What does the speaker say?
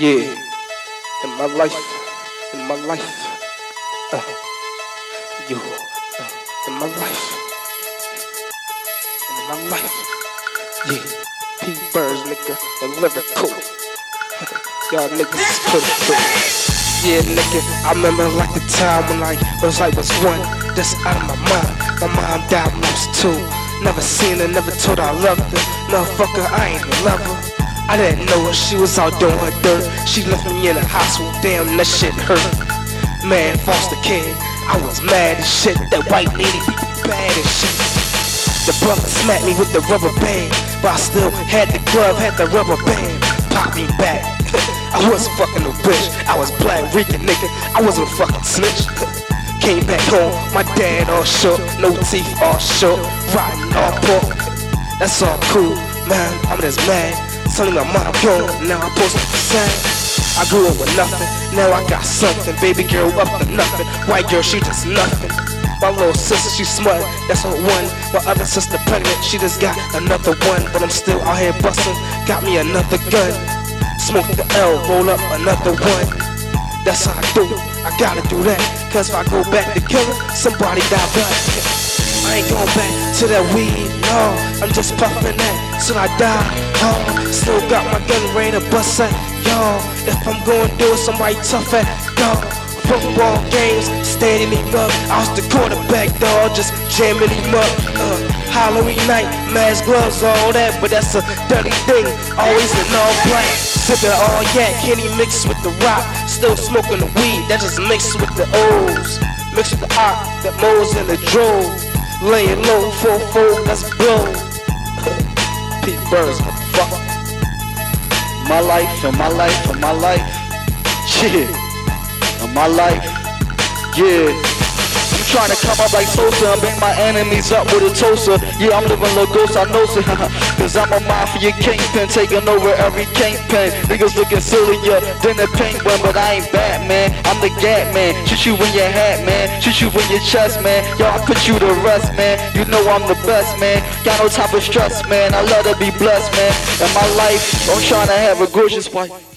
Yeah, in my life, in my life, uh, you, uh, in my life, in my life, yeah. P Burns, nigga, and lyrical. Y'all niggas is pretty cool. Yeah, nigga, I remember like the time when I was like was one, just out of my mind. My mom died when I was two. Never seen her, never told her I loved her. No fucker, I ain't a lover. I didn't know her, she was out doing her dirt. She left me in the hospital, damn, that shit hurt. Man, foster kid, I was mad as shit. That white lady me bad as shit. The brother smacked me with the rubber band, but I still had the glove, had the rubber band. Pop me back. I wasn't fucking a bitch. I was black Rican nigga. I wasn't a fucking snitch. Came back home, my dad all shook, no teeth all shook, riding all pork. That's all cool, man. I'm just mad. Telling mom gone, now I'm supposed to be. I grew up with nothing, now I got something. Baby girl up to nothing, white girl she just nothing. My little sister she smart, that's her one. My other sister pregnant, she just got another one. But I'm still out here busting, got me another gun. Smoke the L, roll up another one. That's how I do it, I gotta do that. Cause if I go back to killing, somebody die black. I ain't going back to that weed, no. I'm just puffing that till I die. Oh, still got my gun ready to bust at, yo. If I'm gonna do it, somebody tough at, yo. Football games, standing him up. I was the quarterback, dog, just jamming him up. Uh, Halloween night, mask, gloves, all that, but that's a dirty thing. Always in all black. Sipping all yak, Henny mixed with the rock. Still smoking the weed, that just mixed with the O's. Mixed with the op, that moles in the drove. Laying low, four fold, let's blow. P Burns, motherfucker. My life and my life and my life. Yeah. And my life. Yeah. Trying to come up like Sosa and bang my enemies up with a toaster. Yeah, I'm living La know so. Cause I'm a mafia kingpin, taking over every kingpin. Niggas looking sillier than a penguin, but I ain't Batman. I'm the Gat man. Shoot you in your hat, man. Shoot you in your chest, man. Yo, I put you to rest, man. You know I'm the best, man. Got no time for stress, man. I love to be blessed, man. In my life, I'm trying to have a gorgeous wife.